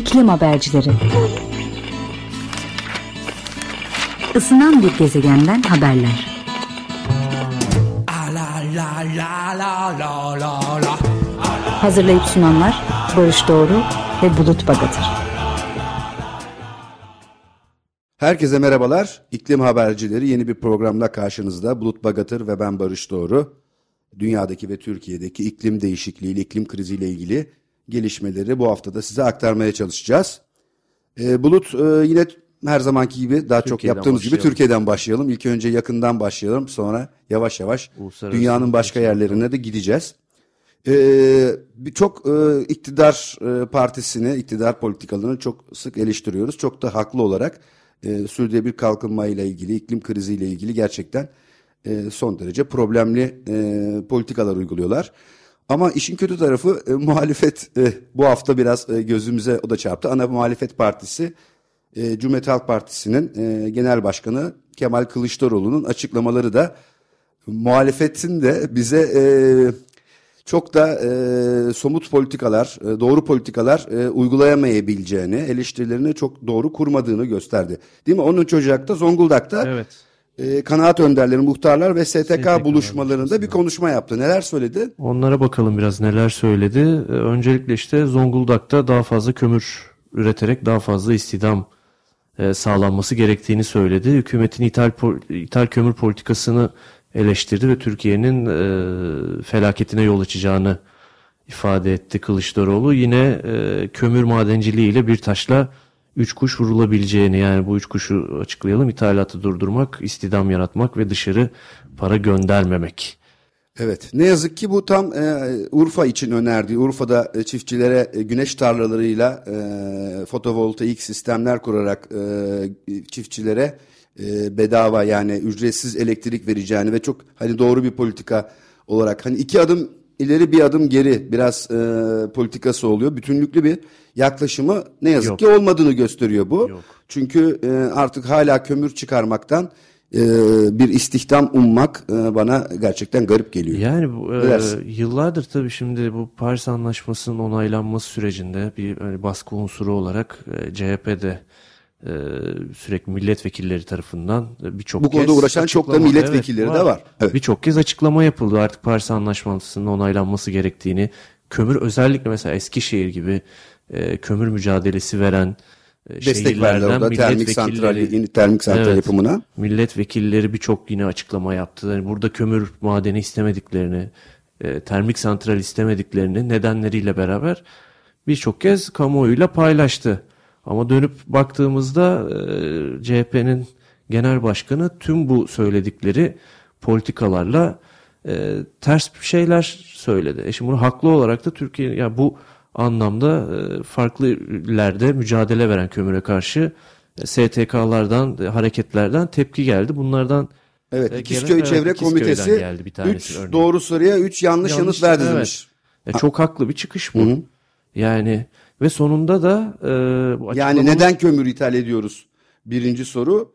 İklim Habercileri Isınan bir gezegenden haberler Hazırlayıp sunanlar Barış Doğru ve Bulut Bagatır Herkese merhabalar. İklim Habercileri yeni bir programla karşınızda. Bulut Bagatır ve ben Barış Doğru. Dünyadaki ve Türkiye'deki iklim değişikliği, iklim kriziyle ilgili gelişmeleri bu haftada size aktarmaya çalışacağız. Ee, Bulut e, yine her zamanki gibi daha çok yaptığımız gibi Türkiye'den başlayalım. İlk önce yakından başlayalım sonra yavaş yavaş dünyanın başka yerlerine de gideceğiz. Ee, çok e, iktidar e, partisini, iktidar politikalarını çok sık eleştiriyoruz. Çok da haklı olarak e, sürdürülebilir kalkınma ile ilgili, iklim kriziyle ilgili gerçekten e, son derece problemli e, politikalar uyguluyorlar. Ama işin kötü tarafı e, muhalefet e, bu hafta biraz e, gözümüze o da çarptı. Ana muhalefet partisi e, Cumhuriyet Halk Partisi'nin e, genel başkanı Kemal Kılıçdaroğlu'nun açıklamaları da muhalefetin de bize e, çok da e, somut politikalar, e, doğru politikalar e, uygulayamayabileceğini, eleştirilerini çok doğru kurmadığını gösterdi. Değil mi? Onun Ocak'ta Zonguldak'ta evet. E, kanaat önderleri, muhtarlar ve STK, STK buluşmalarında bir konuşma yaptı. Neler söyledi? Onlara bakalım biraz neler söyledi. E, öncelikle işte Zonguldak'ta daha fazla kömür üreterek daha fazla istihdam e, sağlanması gerektiğini söyledi. Hükümetin ithal, ithal kömür politikasını eleştirdi ve Türkiye'nin e, felaketine yol açacağını ifade etti Kılıçdaroğlu. Yine e, kömür madenciliği ile bir taşla üç kuş vurulabileceğini yani bu üç kuşu açıklayalım. İthalatı durdurmak, istidam yaratmak ve dışarı para göndermemek. Evet ne yazık ki bu tam e, Urfa için önerdiği Urfa'da e, çiftçilere e, güneş tarlalarıyla e, fotovoltaik sistemler kurarak e, çiftçilere e, bedava yani ücretsiz elektrik vereceğini ve çok hani doğru bir politika olarak hani iki adım ileri bir adım geri biraz e, politikası oluyor. Bütünlüklü bir yaklaşımı ne yazık Yok. ki olmadığını gösteriyor bu. Yok. Çünkü e, artık hala kömür çıkarmaktan e, bir istihdam ummak e, bana gerçekten garip geliyor. Yani bu, e, yıllardır tabii şimdi bu Paris Anlaşması'nın onaylanması sürecinde bir hani baskı unsuru olarak e, CHP'de e, sürekli milletvekilleri tarafından birçok Bu konuda uğraşan çok da milletvekilleri evet, var. de var. Evet. Birçok kez açıklama yapıldı artık Paris Anlaşması'nın onaylanması gerektiğini. Kömür özellikle mesela Eskişehir gibi e, kömür mücadelesi veren e, Destek verdi orada termik santral, yeni termik santral evet, yapımına. Milletvekilleri birçok yine açıklama yaptı. Yani burada kömür madeni istemediklerini, e, termik santral istemediklerini nedenleriyle beraber birçok kez kamuoyuyla paylaştı. Ama dönüp baktığımızda e, CHP'nin genel başkanı tüm bu söyledikleri politikalarla e, ters bir şeyler söyledi. E şimdi bunu haklı olarak da Türkiye ya yani bu anlamda e, farklı illerde mücadele veren kömüre karşı e, STK'lardan, e, hareketlerden tepki geldi. Bunlardan Evet, e, İkizköy Çevre Komitesi geldi bir 3 doğru soruya 3 yanlış, yanlış yanıt verdi evet. demiş. E, çok haklı bir çıkış bu. Hı-hı. Yani ve sonunda da e, bu Yani neden kömür ithal ediyoruz? Birinci soru.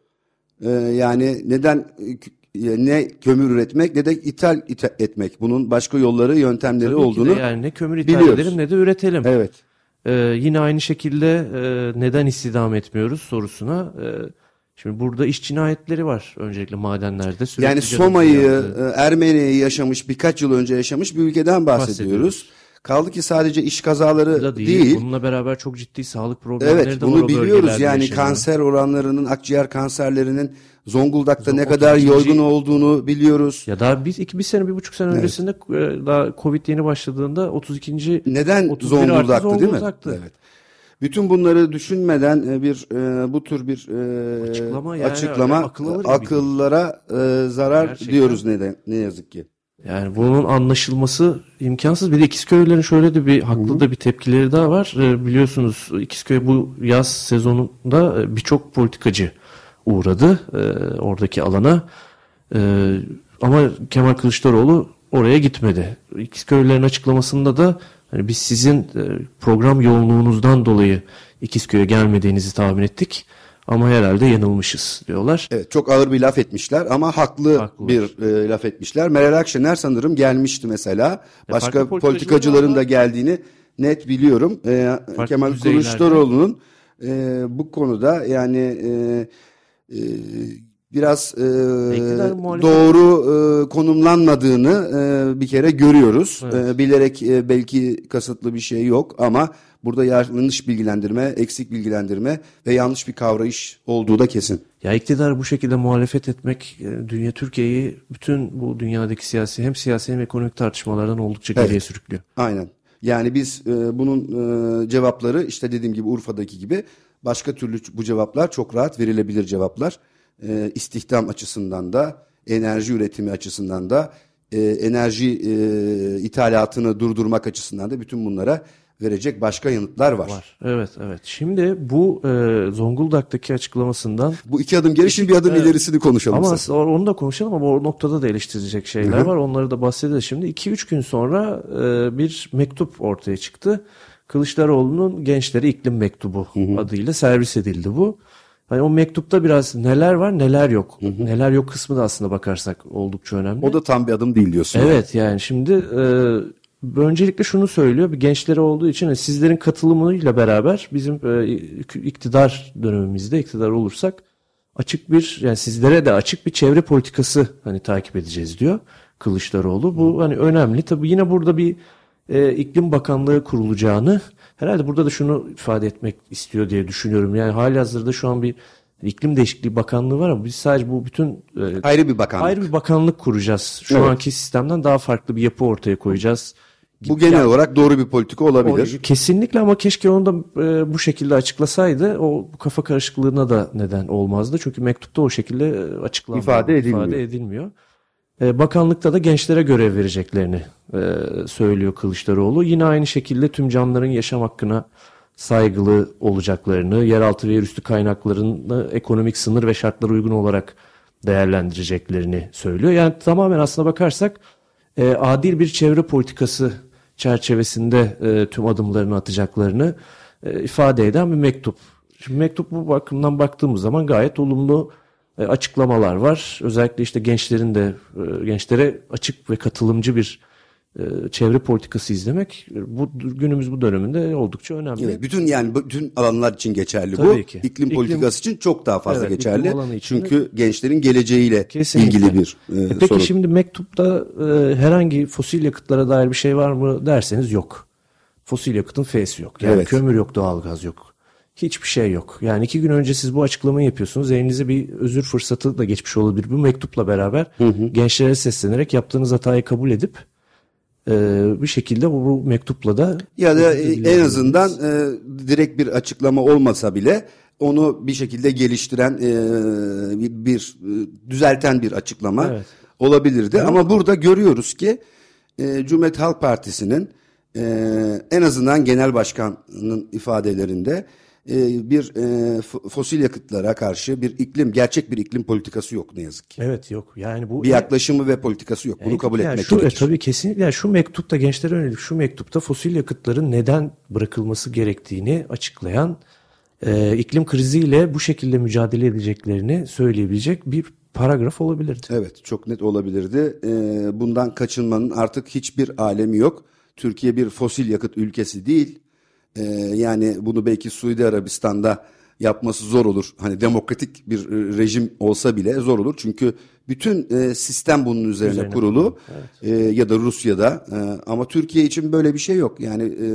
E, yani neden e, ne kömür üretmek ne de ithal, etmek. Bunun başka yolları, yöntemleri Tabii olduğunu yani ne kömür ithal biliyoruz. edelim ne de üretelim. Evet. Ee, yine aynı şekilde e, neden istihdam etmiyoruz sorusuna e, Şimdi burada iş cinayetleri var öncelikle madenlerde. Yani Soma'yı, e, Ermeni'yi yaşamış birkaç yıl önce yaşamış bir ülkeden bahsediyoruz. bahsediyoruz. Kaldı ki sadece iş kazaları da değil, değil. Bununla beraber çok ciddi sağlık problemleri evet, de var. Evet bunu biliyoruz yani yaşanıyor. kanser oranlarının, akciğer kanserlerinin Zonguldak'ta Zon, ne kadar yoğun olduğunu biliyoruz. Ya daha biz iki bir sene bir buçuk sene evet. öncesinde e, daha Covid yeni başladığında 32. Neden Zonguldak'tı, Zonguldak'tı değil mi? Evet. Bütün bunları düşünmeden e, bir e, bu tür bir açıklama, yani açıklama akıllara e, zarar Gerçekten. diyoruz ne, ne yazık ki. Yani bunun anlaşılması imkansız. Bir de İkizköy'lerin şöyle de bir haklı da bir tepkileri daha var. E, biliyorsunuz İkizköy bu yaz sezonunda e, birçok politikacı uğradı e, oradaki alana. E, ama Kemal Kılıçdaroğlu oraya gitmedi. İkizköy'lerin açıklamasında da hani biz sizin program yoğunluğunuzdan dolayı İkizköy'e gelmediğinizi tahmin ettik. Ama herhalde yanılmışız diyorlar. Evet çok ağır bir laf etmişler ama haklı Haklılar. bir e, laf etmişler. Meral Akşener sanırım gelmişti mesela. Ya Başka politikacıların da geldiğini net biliyorum. E, Kemal. Kılıçdaroğlu'nun e, bu konuda yani e, e, biraz e, doğru e, konumlanmadığını e, bir kere görüyoruz. Evet. E, bilerek e, belki kasıtlı bir şey yok ama burada yanlış bilgilendirme, eksik bilgilendirme ve yanlış bir kavrayış olduğu da kesin. Ya iktidar bu şekilde muhalefet etmek e, dünya Türkiye'yi bütün bu dünyadaki siyasi hem siyasi hem ekonomik tartışmalardan oldukça Evet. geriye sürüklüyor. Aynen. Yani biz e, bunun e, cevapları işte dediğim gibi Urfa'daki gibi başka türlü bu cevaplar çok rahat verilebilir cevaplar. E, istihdam açısından da, enerji üretimi açısından da, e, enerji e, ithalatını durdurmak açısından da bütün bunlara verecek başka yanıtlar var. Var. Evet, evet. Şimdi bu e, Zonguldak'taki açıklamasından Bu iki adım geri şimdi bir adım Evet. ilerisini konuşalım. ama aslında onu da konuşalım ama o noktada da eleştirilecek şeyler Hı hı. var. Onları da bahsederiz şimdi. 2-3 gün sonra e, bir mektup ortaya çıktı. Kılıçdaroğlu'nun Gençlere İklim Mektubu adıyla servis edildi bu. Hani o mektupta biraz neler var neler yok. Neler yok kısmı da aslında bakarsak oldukça önemli. O da tam bir adım değil diyorsun. Evet yani şimdi e, öncelikle şunu söylüyor bir gençleri olduğu için e, sizlerin katılımıyla beraber bizim e, iktidar dönemimizde iktidar olursak açık bir yani sizlere de açık bir çevre politikası hani takip edeceğiz diyor Kılıçdaroğlu. Bu hani önemli. Tabii yine burada bir e, iklim bakanlığı kurulacağını herhalde burada da şunu ifade etmek istiyor diye düşünüyorum. Yani hali hazırda şu an bir iklim değişikliği bakanlığı var ama biz sadece bu bütün e, Ayrı bir bakanlık. Ayrı bir bakanlık kuracağız. Şu Evet. anki sistemden daha farklı bir yapı ortaya koyacağız. Bu genel olarak doğru bir politika olabilir. O- kesinlikle ama keşke onu da e, bu şekilde açıklasaydı. O kafa karışıklığına da neden olmazdı. Çünkü mektupta o şekilde e, açıklanmıyor. İfade edilmiyor. ifade edilmiyor. E, bakanlıkta da gençlere görev vereceklerini e, söylüyor Kılıçdaroğlu. Yine aynı şekilde tüm canlıların yaşam hakkına saygılı olacaklarını, yeraltı ve yerüstü kaynaklarını ekonomik sınır ve şartlara uygun olarak değerlendireceklerini söylüyor. Yani tamamen aslına bakarsak e, adil bir çevre politikası çerçevesinde e, tüm adımlarını atacaklarını e, ifade eden bir mektup. Şimdi mektup bu bakımdan baktığımız zaman gayet olumlu e, açıklamalar var. Özellikle işte gençlerin de e, gençlere açık ve katılımcı bir çevre politikası izlemek e, bu günümüz bu döneminde oldukça önemli. Evet, bütün yani bütün alanlar için geçerli bu. Tabii ki. İklim İklim- politikası için çok daha fazla Evet, geçerli. de- Çünkü gençlerin geleceğiyle Kesinlikle. ilgili bir e, E Peki sorun. şimdi mektupta e, herhangi fosil yakıtlara dair bir şey var mı derseniz yok. Fosil yakıtın F'si yok. Yani Evet. kömür yok, doğalgaz yok. Hiçbir şey yok. Yani iki gün önce siz bu açıklamayı yapıyorsunuz. Elinize bir özür fırsatı da geçmiş olabilir. Bu mektupla beraber gençlere seslenerek yaptığınız hatayı kabul edip e, bir şekilde bu, mektupla da Ya da en azından e, direkt bir açıklama olmasa bile onu bir şekilde geliştiren e, bir, bir, e, düzelten bir açıklama Evet. olabilirdi. Ama burada görüyoruz ki e, Cumhuriyet Halk Partisi'nin e, en azından genel başkanının ifadelerinde e, bir e, fosil yakıtlara karşı bir iklim gerçek bir iklim politikası yok ne yazık ki. Evet yok. Yani bu Bir yaklaşımı ve politikası yok. Bunu Yani kabul yani etmek şu, e, gerekir. tabii kesinlikle yani şu mektupta gençlere yönelik şu mektupta fosil yakıtların neden bırakılması gerektiğini açıklayan e, iklim kriziyle bu şekilde mücadele edeceklerini söyleyebilecek bir paragraf olabilirdi. Evet çok net olabilirdi. Ee, bundan kaçınmanın artık hiçbir alemi yok. Türkiye bir fosil yakıt ülkesi değil. Ee, yani bunu belki Suudi Arabistan'da yapması zor olur. Hani demokratik bir e, rejim olsa bile zor olur. Çünkü bütün e, sistem bunun üzerine, Üzerine kurulu. E, ya da Rusya'da. E, ama Türkiye için böyle bir şey yok. Yani e,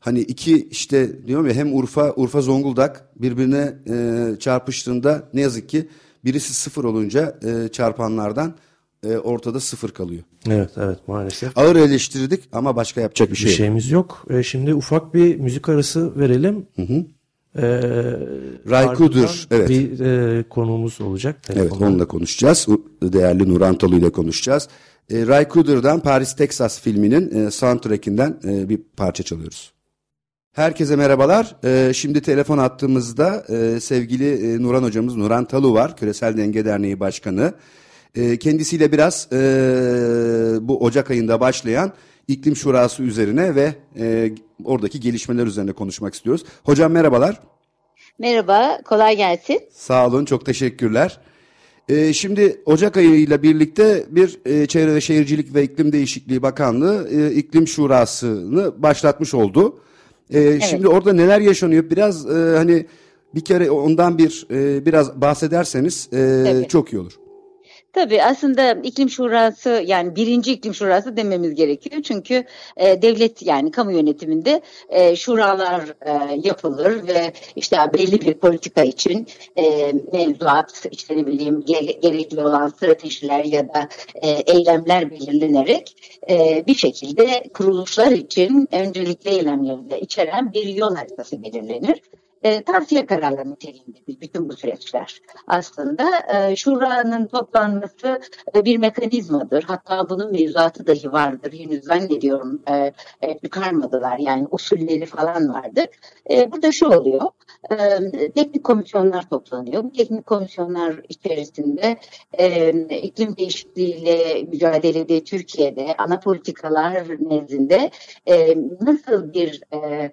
hani iki işte diyorum ya hem Urfa, Urfa Zonguldak birbirine e, çarpıştığında ne yazık ki birisi sıfır olunca e, çarpanlardan e, ortada sıfır kalıyor. Evet evet maalesef. Ağır eleştirdik ama başka yapacak bir Bir şey yok. şeyimiz yok. E, şimdi ufak bir müzik arası verelim. E, Ray ardından Kudur, evet. Bir e, konuğumuz olacak. Evet telefonda. onunla konuşacağız. Değerli Nur Antalı ile konuşacağız. E, Ray Cooder'dan Paris Texas filminin e, soundtrackinden e, bir parça çalıyoruz. Herkese merhabalar. E, şimdi telefon attığımızda e, sevgili e, Nuran hocamız Nuran Talu var. Küresel Denge Derneği Başkanı. E, kendisiyle biraz e, bu Ocak ayında başlayan iklim şurası üzerine ve e, oradaki gelişmeler üzerine konuşmak istiyoruz. Hocam merhabalar. Merhaba, kolay gelsin. Sağ olun, çok teşekkürler. E, şimdi Ocak ayıyla birlikte bir e, Çevre ve Şehircilik ve İklim Değişikliği Bakanlığı e, İklim Şurası'nı başlatmış oldu. E, evet. Şimdi orada neler yaşanıyor? Biraz e, hani bir kere ondan bir e, biraz bahsederseniz e, çok iyi olur. Tabii aslında iklim şurası yani birinci iklim şurası dememiz gerekiyor. Çünkü e, devlet yani kamu yönetiminde e, şuralar e, yapılır ve işte belli bir politika için e, mevzuat işte ne bileyim gerekli olan stratejiler ya da e, eylemler belirlenerek e, bir şekilde kuruluşlar için öncelikli eylemleri içeren bir yol haritası belirlenir e, tavsiye kararları niteliğindedir bütün bu süreçler. Aslında e, şuranın toplanması e, bir mekanizmadır. Hatta bunun mevzuatı dahi vardır. Henüz zannediyorum e, e, çıkarmadılar. Yani usulleri falan vardır. E, burada şu oluyor. E, teknik komisyonlar toplanıyor. Bu teknik komisyonlar içerisinde e, iklim değişikliğiyle mücadelede Türkiye'de ana politikalar nezdinde e, nasıl bir e, e,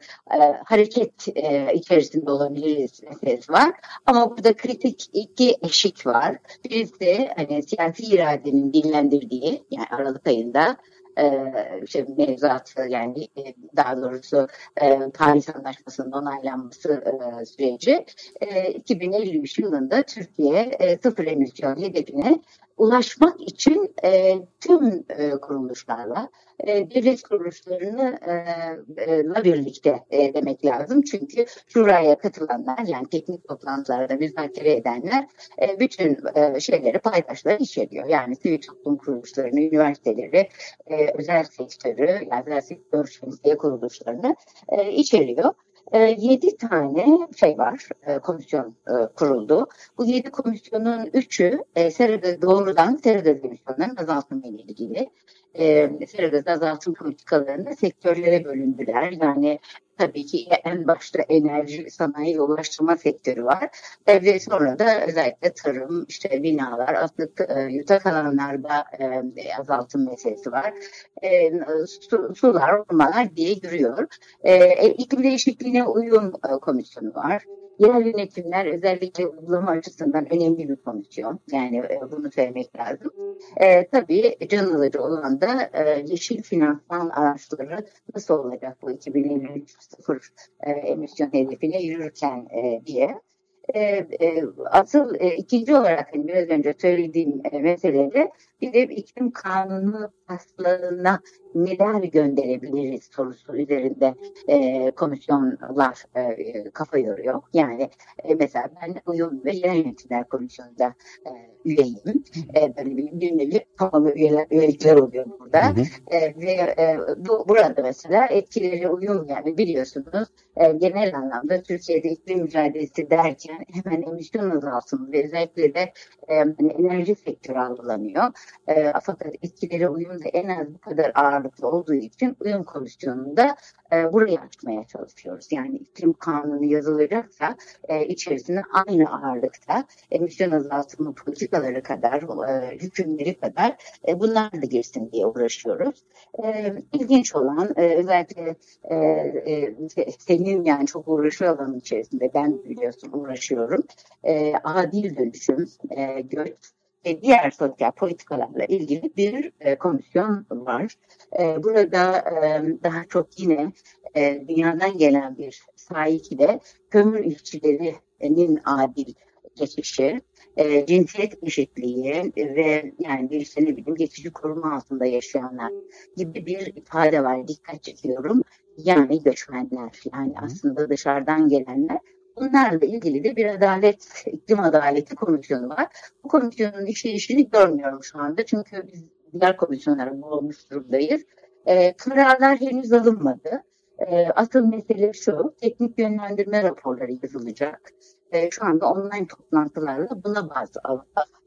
hareket e, içerisinde içerisinde olabiliriz meselesi var. Ama burada kritik iki eşik var. Birisi hani siyasi iradenin dinlendirdiği yani Aralık ayında e, işte mevzuatı yani e, daha doğrusu e, Paris Anlaşması'nın onaylanması süreci e, 2053 yılında Türkiye sıfır emisyon hedefine ulaşmak için e, tüm e, kuruluşlarla e, devlet kuruluşlarını e, e, birlikte e, demek lazım. Çünkü şuraya katılanlar yani teknik toplantılarda müzakere edenler e, bütün e, şeyleri paydaşları içeriyor. Yani sivil toplum kuruluşlarını, üniversiteleri, e, özel sektörü, yani özel sektör kuruluşlarını e, içeriyor. E, yedi tane şey var, e, komisyon e, kuruldu. Bu yedi komisyonun üçü e, serada doğrudan serada emisyonlarının azaltımı ile ilgili e, serada azaltım politikalarında sektörlere bölündüler. Yani tabii ki en başta enerji, sanayi ulaştırma sektörü var. E, ve sonra da özellikle tarım, işte binalar, atık, e, yutak alanlarda e, azaltım meselesi var. E, su, sular, ormanlar diye yürüyor. E, e iklim değişikliğine uyum komisyonu var. Yerel yönetimler özellikle uygulama açısından önemli bir komisyon. Yani e, bunu söylemek lazım. E, tabii can alıcı olan da e, yeşil finansman araçları nasıl olacak bu 2053 sıfır e, emisyon hedefine yürürken e, diye. E, e, asıl e, ikinci olarak hani biraz önce söylediğim e, meselede bir de iklim kanunu taslağına neler gönderebiliriz sorusu üzerinde e, komisyonlar e, kafa yoruyor. Yani e, mesela ben uyum ve yerel yönetimler komisyonunda e, üyeyim. E, böyle bir günlük kapalı üyeler, üyelikler oluyor burada. Hı hı. E, ve e, bu, burada mesela etkileri uyum yani biliyorsunuz e, genel anlamda Türkiye'de iklim mücadelesi derken hemen emisyon azaltımı ve özellikle de e, hani enerji sektörü algılanıyor. E, fakat etkileri uyum da en az bu kadar ağırlıklı olduğu için uyum komisyonunda e, burayı açmaya çalışıyoruz. Yani iklim kanunu yazılacaksa e, içerisinde aynı ağırlıkta emisyon azaltımı politikaları kadar, e, hükümleri kadar e, bunlar da girsin diye uğraşıyoruz. E, ilginç olan e, özellikle e, e, senin yani çok uğraşıyor alanın içerisinde ben biliyorsun uğraşıyorum. E, adil dönüşüm, e, göç, ve diğer sosyal politikalarla ilgili bir e, komisyon var. E, burada e, daha çok yine e, dünyadan gelen bir sahikide kömür işçilerinin adil geçişi, e, cinsiyet eşitliği ve yani bir işte ne bileyim geçici koruma altında yaşayanlar gibi bir ifade var. Dikkat çekiyorum. Yani göçmenler yani aslında dışarıdan gelenler Bunlarla ilgili de bir adalet, iklim adaleti komisyonu var. Bu komisyonun işleyişini görmüyorum şu anda. Çünkü biz diğer komisyonlara bulmuş durumdayız. E, kararlar henüz alınmadı. E, asıl mesele şu, teknik yönlendirme raporları yazılacak. E, şu anda online toplantılarla buna bazı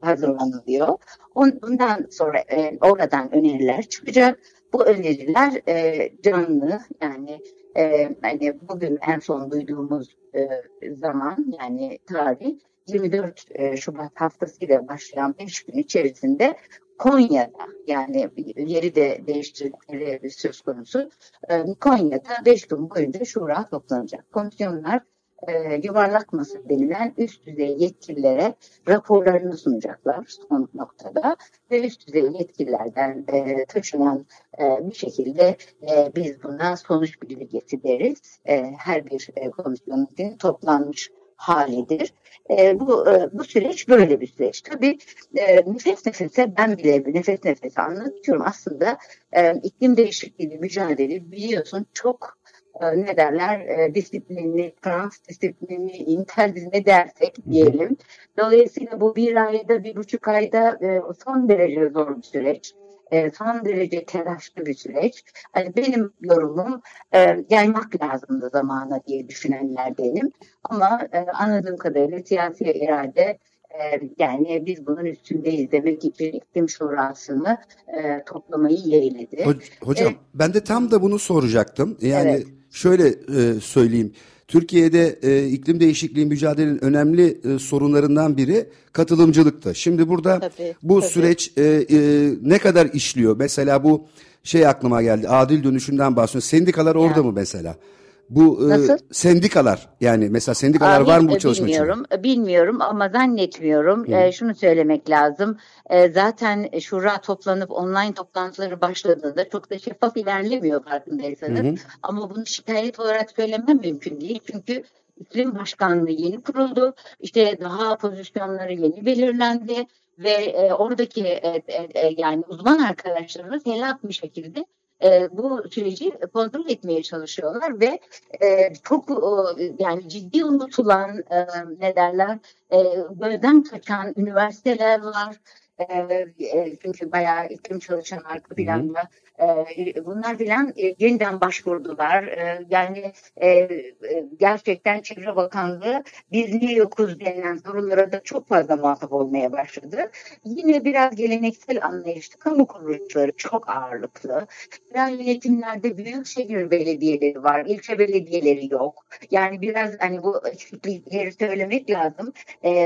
hazırlanılıyor. Bundan sonra e, oradan öneriler çıkacak. Bu öneriler e, canlı yani e, hani bugün en son duyduğumuz e, zaman yani tarih 24 e, Şubat haftasıyla başlayan 5 gün içerisinde Konya'da yani yeri de değiştirdikleri söz konusu e, Konya'da 5 gün boyunca şura toplanacak. Komisyonlar e, yuvarlak masa denilen üst düzey yetkililere raporlarını sunacaklar son noktada ve üst düzey yetkililerden e, taşınan e, bir şekilde e, biz buna sonuç bildirgesi deriz. E, her bir e, komisyonun toplanmış halidir. E, bu e, bu süreç böyle bir süreç. Tabii e, nefes nefese ben bile nefes nefese anlatıyorum. Aslında e, iklim değişikliği mücadele biliyorsun çok e, ne derler e, disiplinli, trans disiplinli, inter ne dersek diyelim. Dolayısıyla bu bir ayda, bir buçuk ayda e, son derece zor bir süreç e, son derece telaşlı bir süreç. Hani benim yorumum e, yaymak lazımdı zamana diye düşünenlerdenim. Ama e, anladığım kadarıyla siyasi irade e, yani biz bunun üstündeyiz demek için iklim şurasını e, toplamayı yeğledi. Hocam e, ben de tam da bunu soracaktım. Yani evet. Şöyle e, söyleyeyim. Türkiye'de e, iklim değişikliği mücadelenin önemli e, sorunlarından biri katılımcılıktı. Şimdi burada tabii, bu tabii. süreç e, e, ne kadar işliyor? Mesela bu şey aklıma geldi. Adil dönüşümden bahsediyor. Sendikalar orada ya. mı mesela? Bu e, sendikalar yani mesela sendikalar Aa, var mı bu çalışma bilmiyorum, için? Bilmiyorum ama zannetmiyorum. E, şunu söylemek lazım. E, zaten şura toplanıp online toplantıları başladığında çok da şeffaf ilerlemiyor farkındaysanız. Hı hı. Ama bunu şikayet olarak söylemem mümkün değil. Çünkü iklim başkanlığı yeni kuruldu. İşte daha pozisyonları yeni belirlendi ve e, oradaki e, e, e yani uzman arkadaşlarımız helak bir şekilde e, bu süreci kontrol etmeye çalışıyorlar ve e, çok e, yani ciddi unutulan e, ne derler e, gözden kaçan üniversiteler var. E, e, çünkü bayağı iklim çalışan arka planda bunlar filan e, yeniden başvurdular. E, yani e, e, gerçekten Çevre Bakanlığı biz niye yokuz denilen sorulara da çok fazla muhatap olmaya başladı. Yine biraz geleneksel anlayışlı kamu kuruluşları çok ağırlıklı. Yerel yönetimlerde büyük şehir belediyeleri var, ilçe belediyeleri yok. Yani biraz hani bu eksiklikleri söylemek lazım.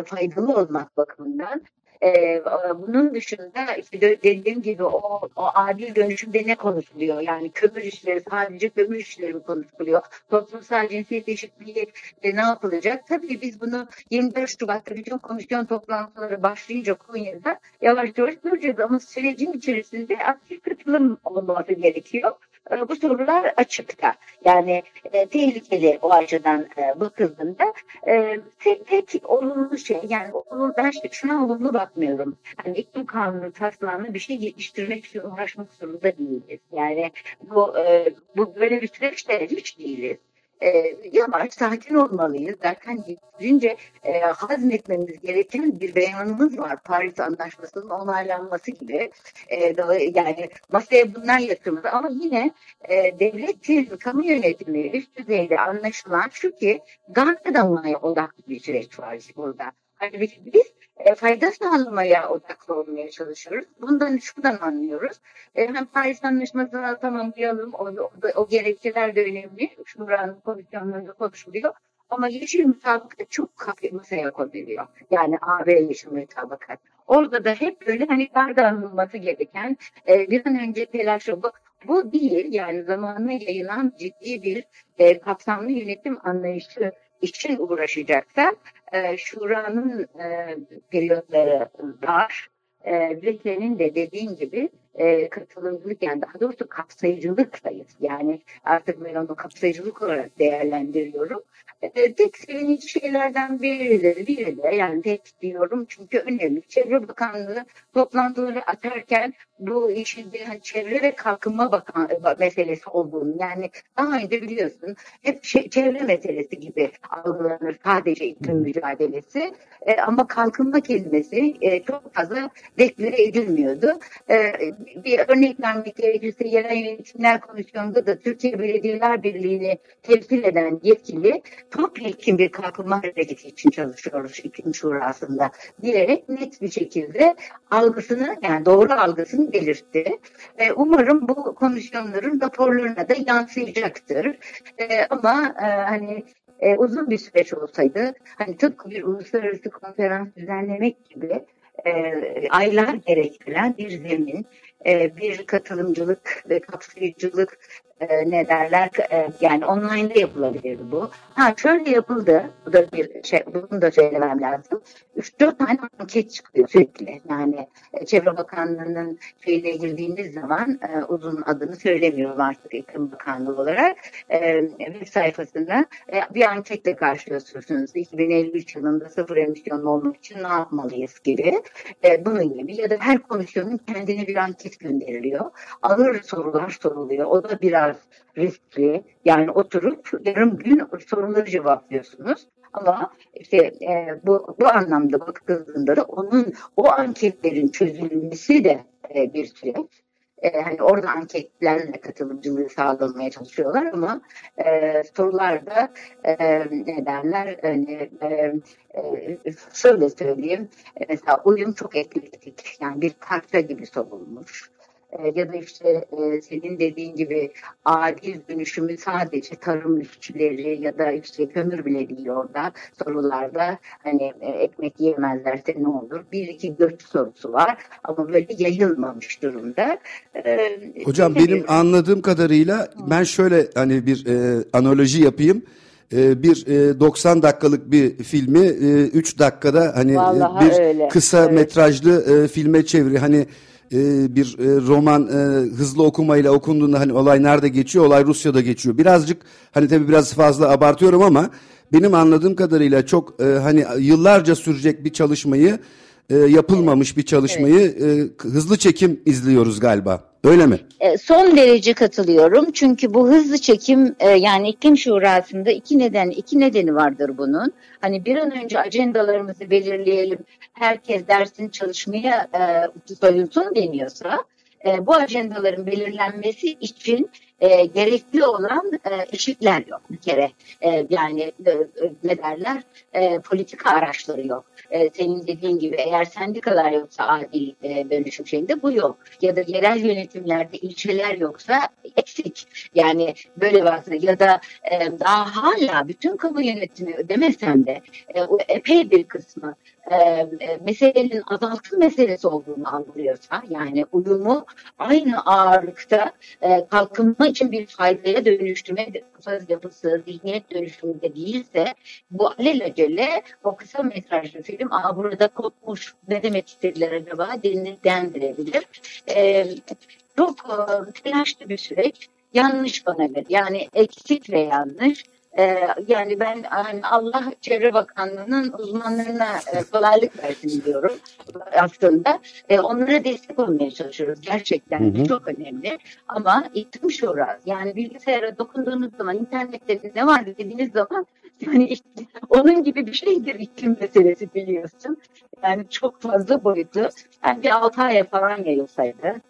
Faydalı olmak bakımından. E, bunun dışında işte dediğim gibi o, o adil dönüşümde ne konuşuluyor? Yani kömür işleri sadece kömür işleri mi konuşuluyor? Toplumsal cinsiyet eşitliği de ne yapılacak? Tabii biz bunu 24 Şubat'ta bütün komisyon toplantıları başlayınca Konya'da yavaş yavaş göreceğiz ama sürecin içerisinde aktif katılım olması gerekiyor. E, bu sorular açıkta. Yani e, tehlikeli o açıdan e, bakıldığında e, tek tek olumlu şey yani olumlu, ben şuna olumlu bakmıyorum. Hani iklim kanunu taslağını bir şey yetiştirmek için uğraşmak zorunda değiliz. Yani bu, e, bu böyle bir süreçte hiç değiliz e, yavaş, sakin olmalıyız. Zaten yeterince e, hazmetmemiz gereken bir beyanımız var. Paris Anlaşması'nın onaylanması gibi. E, yani masaya bunlar yatırımız. Ama yine e, devlet kamu yönetimi üst düzeyde anlaşılan şu ki gaz adamaya odaklı bir süreç var burada. Halbuki biz e, fayda sağlamaya odaklı olmaya çalışıyoruz. Bundan şuradan anlıyoruz. E, hem Paris Anlaşması'na tamamlayalım, o, o, o gerekçeler de önemli. Şuranın komisyonlarında konuşuluyor. Ama yeşil mutabakat çok kafi masaya konuluyor. Yani AB yeşil mutabakat. Orada da hep böyle hani davranılması gereken e, bir an önce telaşı bu, bu değil. Yani zamanla yayılan ciddi bir e, kapsamlı yönetim anlayışı için uğraşacaksa e, şuranın e, periyotları dar e, ve senin de dediğin gibi e, katılımcılık yani daha doğrusu kapsayıcılık. Yani artık ben onu kapsayıcılık olarak değerlendiriyorum. E, tek sevinici şeylerden biri de, biri de yani tek diyorum çünkü önemli. Çevre Bakanlığı toplantıları atarken bu işin bir hani çevre ve kalkınma bakan e, meselesi olduğunu yani daha önce biliyorsun hep şey, çevre meselesi gibi algılanır sadece iklim mücadelesi e, ama kalkınma kelimesi e, çok fazla deklare edilmiyordu. E, bir örnek vermek gerekirse yerel yönetimler komisyonunda da Türkiye Belediyeler Birliği'ni temsil eden yetkili topyekun bir kalkınma hareketi için çalışıyoruz iklim şurasında diyerek net bir şekilde algısını yani doğru algısını belirtti. E, umarım bu komisyonların raporlarına da yansıyacaktır. E, ama e, hani e, uzun bir süreç olsaydı hani tıpkı bir uluslararası konferans düzenlemek gibi e, aylar gerektiren bir zemin, bir katılımcılık ve kapsayıcılık e, ne derler e, yani online'da yapılabilir bu. Ha şöyle yapıldı. Bu da bir şey bunu da söylemem lazım. 3-4 tane anket çıkıyor sürekli. Yani e, Çevre Bakanlığı'nın şeyine girdiğiniz zaman e, uzun adını söylemiyorum artık İklim Bakanlığı olarak e, web sayfasında e, bir anketle karşılaşıyorsunuz. 2053 yılında sıfır emisyon olmak için ne yapmalıyız gibi. E, bunun gibi ya da her komisyonun kendine bir anket gönderiliyor. Ağır sorular soruluyor. O da biraz riskli. Yani oturup yarım gün soruları cevaplıyorsunuz. Ama işte e, bu, bu anlamda bakıldığında da onun o anketlerin çözülmesi de e, bir süreç. E, hani orada anketlerle katılımcılığı sağlanmaya çalışıyorlar ama e, sorularda e, ne derler hani e, e, şöyle söyleyeyim e, mesela uyum çok eklektik yani bir karta gibi sorulmuş e, ya da işte e, senin dediğin gibi adil dönüşümü sadece tarım işçileri ya da işte kömür bile değil orada sorularda hani e, ekmek yiyemezlerse ne olur? Bir iki göç sorusu var ama böyle yayılmamış durumda. E, Hocam benim anladığım kadarıyla ben şöyle hani bir e, analoji yapayım bir 90 dakikalık bir filmi 3 dakikada hani Vallahi bir öyle. kısa evet. metrajlı filme çeviri hani e, bir e, roman e, hızlı okumayla okunduğunda hani olay nerede geçiyor? Olay Rusya'da geçiyor. Birazcık hani tabii biraz fazla abartıyorum ama benim anladığım kadarıyla çok hani yıllarca sürecek bir çalışmayı yapılmamış bir çalışmayı evet. hızlı çekim izliyoruz galiba. Öyle mi? son derece katılıyorum. Çünkü bu hızlı çekim yani iklim şurasında iki neden iki nedeni vardır bunun. Hani bir an önce ajendalarımızı belirleyelim. Herkes dersin çalışmaya e, soyulsun deniyorsa e, bu ajendaların belirlenmesi için e, gerekli olan e, eşitler yok bir kere. E, yani e, ne derler? E, politika araçları yok. E, senin dediğin gibi eğer sendikalar yoksa adil e, dönüşüm şeyinde bu yok. Ya da yerel yönetimlerde ilçeler yoksa eksik. Yani böyle bazı ya da e, daha hala bütün kamu yönetimi demesem de e, epey bir kısmı e, e, meselenin azaltım meselesi olduğunu anlıyorsa yani uyumu aynı ağırlıkta e, kalkınma için bir faydaya dönüştürme kafaz yapısı, zihniyet dönüşümünde değilse bu alelacele o kısa metrajlı film Aa, burada kopmuş ne demek istediler acaba? denilebilir. E, çok e, telaşlı bir süreç. Yanlış bana göre yani eksik ve yanlış ee, yani ben hani Allah Çevre Bakanlığı'nın uzmanlarına e, kolaylık versin diyorum aslında. E, onlara destek olmaya çalışıyoruz. Gerçekten hı hı. çok önemli. Ama iklim şurası yani bilgisayara dokunduğunuz zaman internette ne var dediğiniz zaman yani işte, onun gibi bir şeydir iklim meselesi biliyorsun. Yani çok fazla boyutlu. Yani bir 6 aya falan yayılsaydı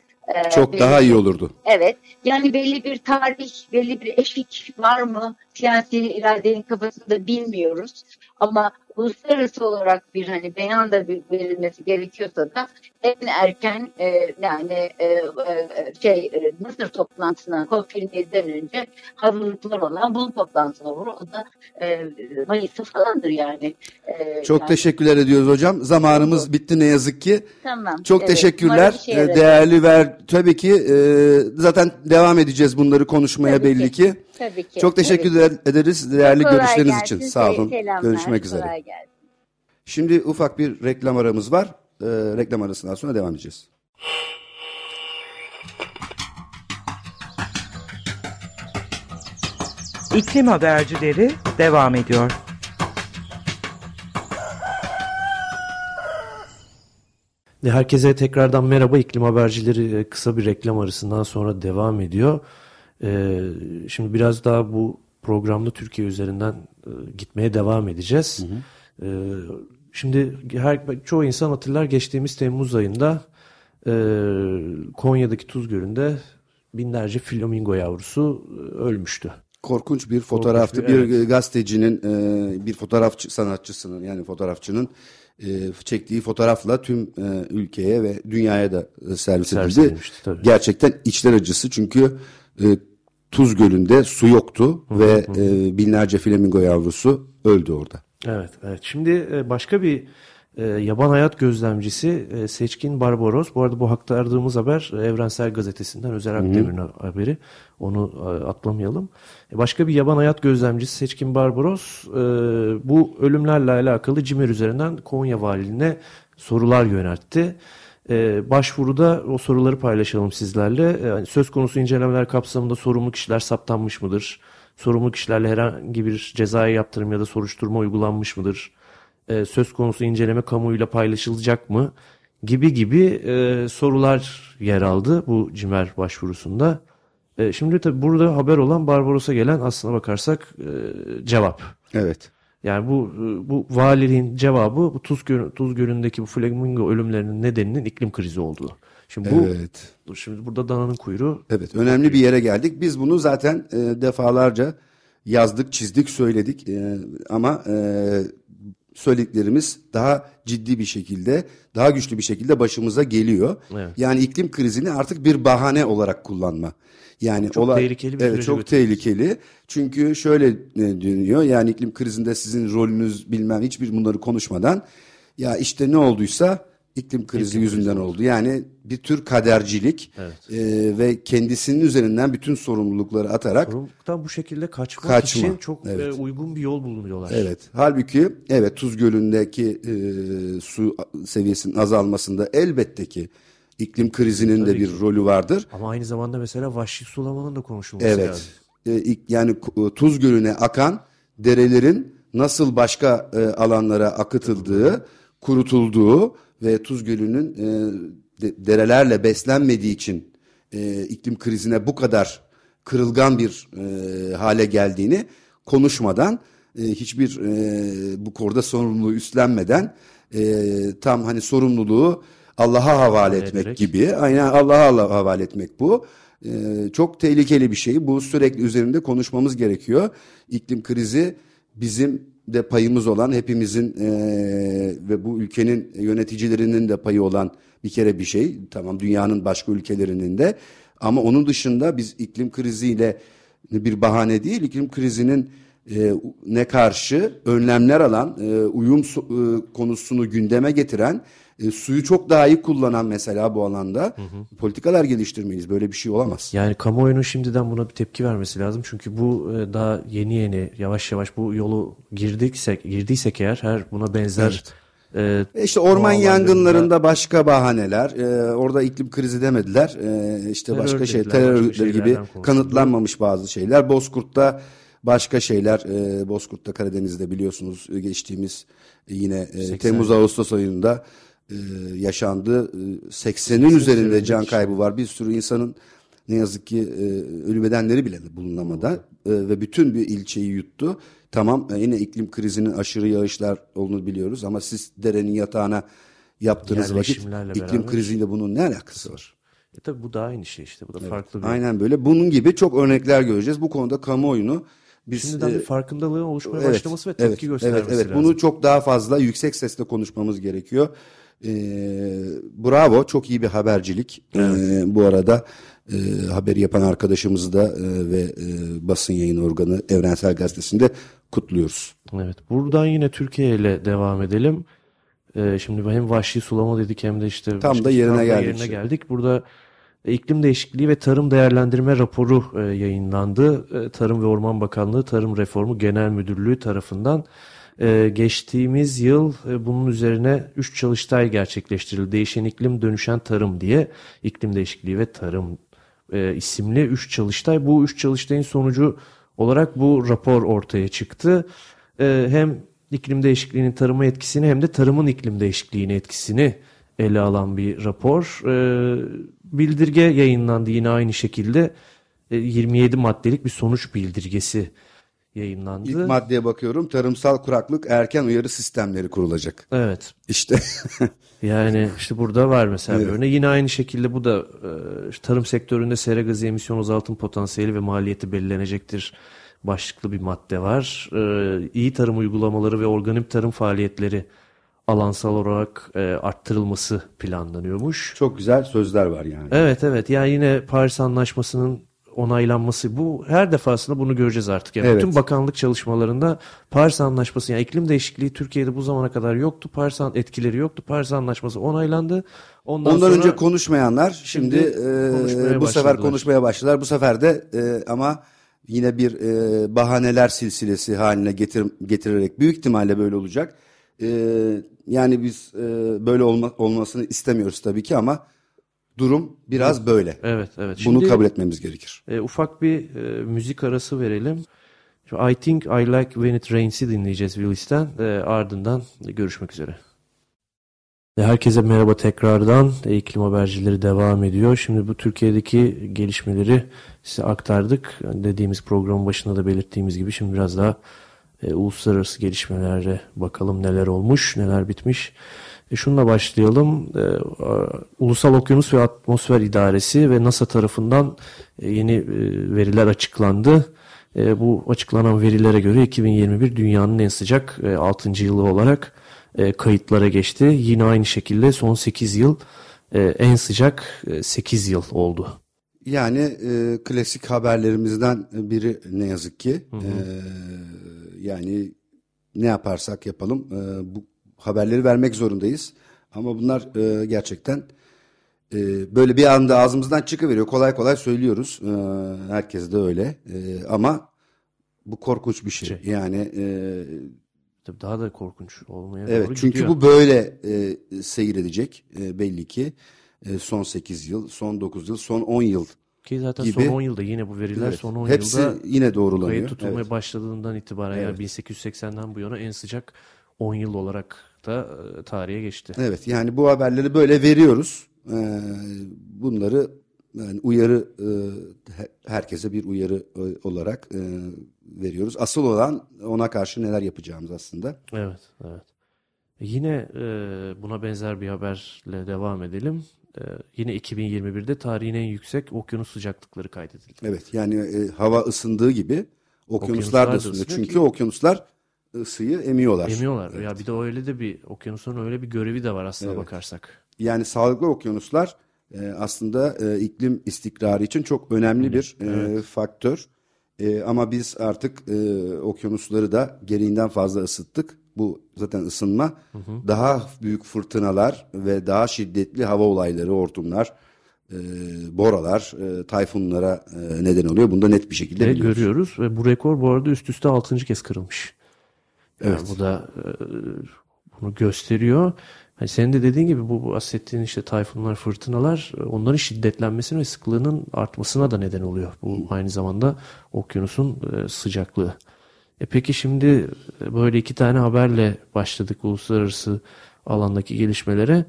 çok belli, daha iyi olurdu. Evet. Yani belli bir tarih, belli bir eşik var mı? Siyasi iradenin kafasında bilmiyoruz. Ama uluslararası olarak bir hani beyan da verilmesi gerekiyorsa da en erken e, yani e, e, şey e, Mısır toplantısına COP27'den önce hazırlıklar olan bunun toplantısına olur. O da e, Mayıs'ta falandır yani. E, Çok yani. teşekkürler ediyoruz hocam. Zamanımız Olur. bitti ne yazık ki. Tamam. Çok evet, teşekkürler. E, Değerli ver tabii ki e, zaten devam edeceğiz bunları konuşmaya tabii belli ki. ki. Tabii ki. Çok teşekkür tabii. ederiz değerli Kolay görüşleriniz gelsin. için. Sağ olun. Selamlar. Görüşmek üzere. Kolay gelsin. Şimdi ufak bir reklam aramız var. Ee, reklam arasından sonra devam edeceğiz. İklim habercileri devam ediyor. Herkese tekrardan merhaba. İklim habercileri e, kısa bir reklam arasından sonra devam ediyor. Ee, şimdi biraz daha bu programda Türkiye üzerinden e, gitmeye devam edeceğiz. Hı hı. Ee, şimdi her çoğu insan hatırlar geçtiğimiz Temmuz ayında e, Konya'daki Tuz Gölü'nde binlerce flamingo yavrusu e, ölmüştü. Korkunç bir fotoğraftı. Korkunç bir, bir evet. gazetecinin, e, bir fotoğrafçı sanatçısının yani fotoğrafçının e, çektiği fotoğrafla tüm e, ülkeye ve dünyaya da servis, servis edildi. Gerçekten içler acısı çünkü e, Tuz Gölü'nde su yoktu hı hı, ve E, binlerce flamingo yavrusu öldü orada. Evet, evet. Şimdi e, başka bir e, yaban hayat gözlemcisi e, Seçkin Barbaros. Bu arada bu aktardığımız haber e, Evrensel Gazetesi'nden Özer Akdemir'in haberi. Onu e, atlamayalım. E, başka bir yaban hayat gözlemcisi Seçkin Barbaros e, bu ölümlerle alakalı CİMER üzerinden Konya Valiliğine sorular yöneltti. E, başvuruda o soruları paylaşalım sizlerle. E, söz konusu incelemeler kapsamında sorumlu kişiler saptanmış mıdır? Sorumlu kişilerle herhangi bir cezai yaptırım ya da soruşturma uygulanmış mıdır? E, söz konusu inceleme kamuoyuyla paylaşılacak mı? Gibi gibi e, sorular yer aldı bu CİMER başvurusunda. E, şimdi tabii burada haber olan Barbaros'a gelen aslına bakarsak e, cevap. Evet. Yani bu bu valiliğin cevabı bu Tuz, Göl, Tuz Gölü'ndeki bu flamingo ölümlerinin nedeninin iklim krizi olduğu. Şimdi bu Evet. şimdi burada dananın kuyruğu Evet, önemli bir yere geldik. Biz bunu zaten e, defalarca yazdık, çizdik, söyledik. E, ama e, söylediklerimiz daha ciddi bir şekilde, daha güçlü bir şekilde başımıza geliyor. Evet. Yani iklim krizini artık bir bahane olarak kullanma. Yani Çok tehlikeli bir evet, çok götürüyor. tehlikeli. Çünkü şöyle e, dönüyor. Yani iklim krizinde sizin rolünüz bilmem hiçbir bunları konuşmadan ya işte ne olduysa iklim krizi İklim yüzünden oldu. Yani bir tür kadercilik Evet. e, ve kendisinin üzerinden bütün sorumlulukları atarak sorumluluktan bu şekilde kaçmak Kaçma, için çok evet. e, uygun bir yol bulunuyorlar. evet halbuki evet Tuz Gölü'ndeki e, su seviyesinin azalmasında elbette ki iklim krizinin de Tabii bir rolü vardır. Ama aynı zamanda mesela vahşi sulamanın da konuşulması Evet. lazım. E, ilk- yani ku- Tuz Gölü'ne akan derelerin nasıl başka e, alanlara akıtıldığı, kurutulduğu ve Tuz Gölü'nün e, de- derelerle beslenmediği için e, iklim krizine bu kadar kırılgan bir e, hale geldiğini konuşmadan e, hiçbir e, bu konuda sorumluluğu üstlenmeden e, tam hani sorumluluğu Allah'a havale etmek ederek. gibi aynen Allah'a Allah- havale etmek bu. E, çok tehlikeli bir şey. Bu sürekli üzerinde konuşmamız gerekiyor. İklim krizi bizim de payımız olan hepimizin e, ve bu ülkenin yöneticilerinin de payı olan bir kere bir şey. Tamam dünyanın başka ülkelerinin de ama onun dışında biz iklim kriziyle bir bahane değil iklim krizinin e, ne karşı önlemler alan e, uyum e, konusunu gündeme getiren e, suyu çok daha iyi kullanan mesela bu alanda politikalar geliştirmeliyiz. Böyle bir şey olamaz. Yani kamuoyunun şimdiden buna bir tepki vermesi lazım. Çünkü bu e, daha yeni yeni yavaş yavaş bu yolu girdiksek girdiysek eğer her buna benzer e, E İşte orman yangınlarında başka bahaneler, e, orada iklim krizi demediler, e, işte Terör başka şey, terör örgütleri gibi kanıtlanmamış bazı şeyler. Bozkurt'ta başka şeyler, e, Bozkurt'ta Karadeniz'de biliyorsunuz geçtiğimiz yine e, Temmuz-Ağustos ayında e, yaşandı. E, 80'in üzerinde can kaybı var. Bir sürü insanın ne yazık ki e, ölüm bedenleri bile bulunamadı E, ve bütün bir ilçeyi yuttu. Tamam e, yine iklim krizinin aşırı yağışlar olduğunu biliyoruz ama siz derenin yatağına yaptığınız vakit iklim beraber. kriziyle bunun ne alakası var? E tabii bu da aynı şey işte. Bu da farklı bir. Aynen böyle. Bunun gibi çok örnekler göreceğiz. Bu konuda kamuoyunu biz Şimdiden e, bir farkındalığın oluşmaya Evet, başlaması ve tepki evet, göstermesi evet, evet. lazım. Bunu çok daha fazla yüksek sesle konuşmamız gerekiyor. Ee, bravo, çok iyi bir habercilik. Ee, bu arada e, haberi yapan arkadaşımızı da e, ve e, basın yayın organı Evrensel Gazetesi'nde kutluyoruz. Evet. Buradan yine Türkiye ile devam edelim. Ee, şimdi hem vahşi sulama dedik hem de işte Tam da yerine tam geldik yerine şimdi. geldik. Burada e, iklim değişikliği ve tarım değerlendirme raporu e, yayınlandı. E, Tarım ve Orman Bakanlığı Tarım Reformu Genel Müdürlüğü tarafından e, geçtiğimiz yıl e, bunun üzerine 3 çalıştay gerçekleştirildi. Değişen iklim dönüşen tarım diye iklim değişikliği ve tarım e, isimli 3 çalıştay. Bu 3 çalıştayın sonucu olarak bu rapor ortaya çıktı. E, hem iklim değişikliğinin tarıma etkisini hem de tarımın iklim değişikliğine etkisini ele alan bir rapor. E, bildirge yayınlandı yine aynı şekilde. E, 27 maddelik bir sonuç bildirgesi yayınlandı. İlk maddeye bakıyorum. Tarımsal kuraklık erken uyarı sistemleri kurulacak. evet. İşte Yani işte burada var mesela bir örneği. Yine aynı şekilde bu da e, tarım sektöründe sera gazı emisyon azaltım potansiyeli ve maliyeti belirlenecektir başlıklı bir madde var. E, iyi tarım uygulamaları ve organik tarım faaliyetleri alansal olarak e, arttırılması planlanıyormuş. çok güzel sözler var yani. Evet evet yani yine Paris Anlaşması'nın onaylanması bu her defasında bunu göreceğiz artık. Yani Evet. Bütün bakanlık çalışmalarında Paris Anlaşması yani iklim değişikliği Türkiye'de bu zamana kadar yoktu. Paris etkileri yoktu. Paris Anlaşması onaylandı. Ondan, Ondan sonra önce konuşmayanlar şimdi, Şimdi e, bu sefer konuşmaya başladılar. Bu sefer de e, ama yine bir e, bahaneler silsilesi haline getir, getirerek büyük ihtimalle böyle olacak. E, yani biz e, böyle olma, olmasını istemiyoruz tabii ki ama durum biraz böyle. evet evet. Bunu Şimdi, kabul etmemiz gerekir. e, ufak bir e, müzik arası verelim. Şu I Think I Like When It Rains'i dinleyeceğiz Willis'ten. E, ardından görüşmek üzere. E, Herkese merhaba tekrardan. E, İklim habercileri devam ediyor. Şimdi bu Türkiye'deki gelişmeleri size aktardık. Dediğimiz programın başında da belirttiğimiz gibi şimdi biraz daha e, uluslararası gelişmelere bakalım neler olmuş, neler bitmiş. E, şununla başlayalım. E, Ulusal Okyanus ve Atmosfer İdaresi ve NASA tarafından e, yeni e, veriler açıklandı. E, bu açıklanan verilere göre 2021 dünyanın en sıcak e, 6. yılı olarak e, kayıtlara geçti. Yine aynı şekilde son 8 yıl e, en sıcak e, 8 yıl oldu. Yani e, klasik haberlerimizden biri ne yazık ki. E, yani ne yaparsak yapalım e, bu haberleri vermek zorundayız. Ama bunlar e, gerçekten e, böyle bir anda ağzımızdan çıkıveriyor. Kolay kolay söylüyoruz. E, herkes de öyle. E, ama bu korkunç bir şey. Şey. Yani e, Tabii daha da korkunç olmaya Evet doğru çünkü gidiyor. bu böyle e, seyredecek e, belli ki E, son 8 yıl, son 9 yıl, son 10 yıl. Ki zaten gibi. son 10 yılda yine bu veriler Evet, son 10 Hepsi yılda yine doğrulanıyor. kayıt tutulmaya Evet. başladığından itibaren yani 1880'den bu yana en sıcak 10 yıl olarak da e, tarihe geçti. Evet yani bu haberleri böyle veriyoruz. E, bunları yani uyarı e, he- herkese bir uyarı e, olarak veriyoruz. Asıl olan ona karşı neler yapacağımız aslında. Evet, evet. Yine buna benzer bir haberle devam edelim. Yine 2021'de tarihin en yüksek okyanus sıcaklıkları kaydedildi. Evet yani e, hava ısındığı gibi okyanuslar Okyanuslar da ısınıyor Çünkü ki- okyanuslar ısıyı emiyorlar. Emiyorlar. Ya bir de öyle de bir okyanusun öyle bir görevi de var aslına Evet. bakarsak. Yani sağlıklı okyanuslar e, aslında e, iklim istikrarı için çok önemli bir e, faktör. E, ama biz artık e, okyanusları da gereğinden fazla ısıttık. Bu zaten ısınma daha büyük fırtınalar ve daha şiddetli hava olayları, hortumlar, e, boralar, e, tayfunlara e, neden oluyor. Bunu da net bir şekilde Ve biliyoruz. görüyoruz ve bu rekor bu arada üst üste 6. kez kırılmış. Yani Evet. bu da e, bunu gösteriyor. Hani senin de dediğin gibi bu bahsettiğin işte tayfunlar, fırtınalar e, onların şiddetlenmesine ve sıklığının artmasına da neden oluyor. Bu aynı zamanda okyanusun e, sıcaklığı. E peki şimdi böyle iki tane haberle başladık uluslararası alandaki gelişmelere.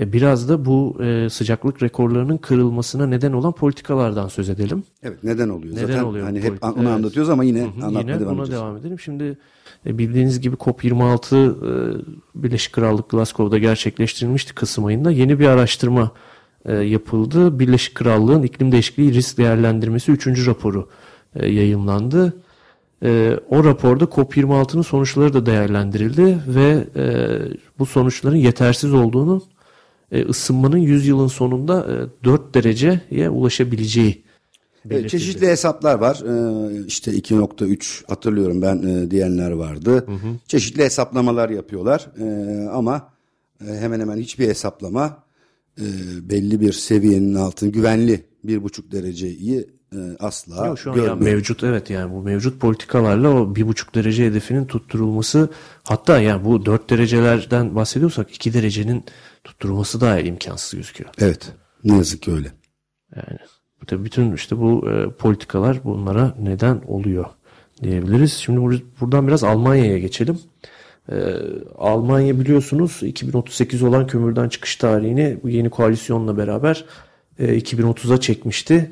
E biraz da bu e, sıcaklık rekorlarının kırılmasına neden olan politikalardan söz edelim. Evet neden oluyor? Neden zaten oluyor hani hep onu Evet. anlatıyoruz ama yine Hı hı, anlatmaya Yine devam buna edeceğiz. devam edelim. Şimdi e, bildiğiniz gibi COP26 e, Birleşik Krallık Glasgow'da gerçekleştirilmişti Kasım ayında. Yeni bir araştırma e, yapıldı. Birleşik Krallığın iklim değişikliği risk değerlendirmesi 3. raporu e, yayımlandı. E, o raporda COP26'nın sonuçları da değerlendirildi ve e, bu sonuçların yetersiz olduğunu e, ısınmanın 100 yılın sonunda e, 4 dereceye ulaşabileceği belirtildi. çeşitli hesaplar var. Ee, işte 2.3 hatırlıyorum ben e, diyenler vardı. Çeşitli hesaplamalar yapıyorlar. Ee, ama e, hemen hemen hiçbir hesaplama e, belli bir seviyenin altını güvenli bir buçuk dereceyi e, asla Yok, şu an ya görmüyor. mevcut evet yani bu mevcut politikalarla o bir buçuk derece hedefinin tutturulması hatta yani bu dört derecelerden bahsediyorsak iki derecenin tutturulması daha imkansız gözüküyor. Evet, ne yazık ki öyle. Yani tabii bütün işte bu e, politikalar bunlara neden oluyor diyebiliriz. Şimdi bur- buradan biraz Almanya'ya geçelim. E, Almanya biliyorsunuz 2038 olan kömürden çıkış tarihini bu yeni koalisyonla beraber e, 2030'a çekmişti.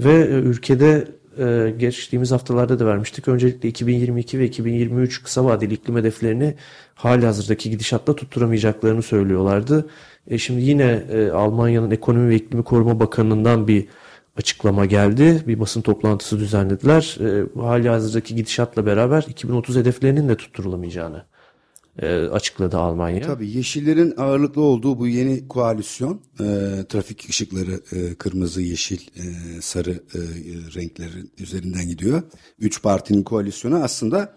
Ve e, ülkede e, geçtiğimiz haftalarda da vermiştik. Öncelikle 2022 ve 2023 kısa vadeli iklim hedeflerini hali hazırdaki gidişatla tutturamayacaklarını söylüyorlardı. E, şimdi yine e, Almanya'nın Ekonomi ve İklimi Koruma Bakanı'ndan bir açıklama geldi. Bir basın toplantısı düzenlediler. E, hali hazırdaki gidişatla beraber 2030 hedeflerinin de tutturulamayacağını e, açıkladı Almanya. Tabii Yeşillerin ağırlıklı olduğu bu yeni koalisyon e, trafik ışıkları e, kırmızı, yeşil, e, sarı e, renklerin üzerinden gidiyor. Üç partinin koalisyonu aslında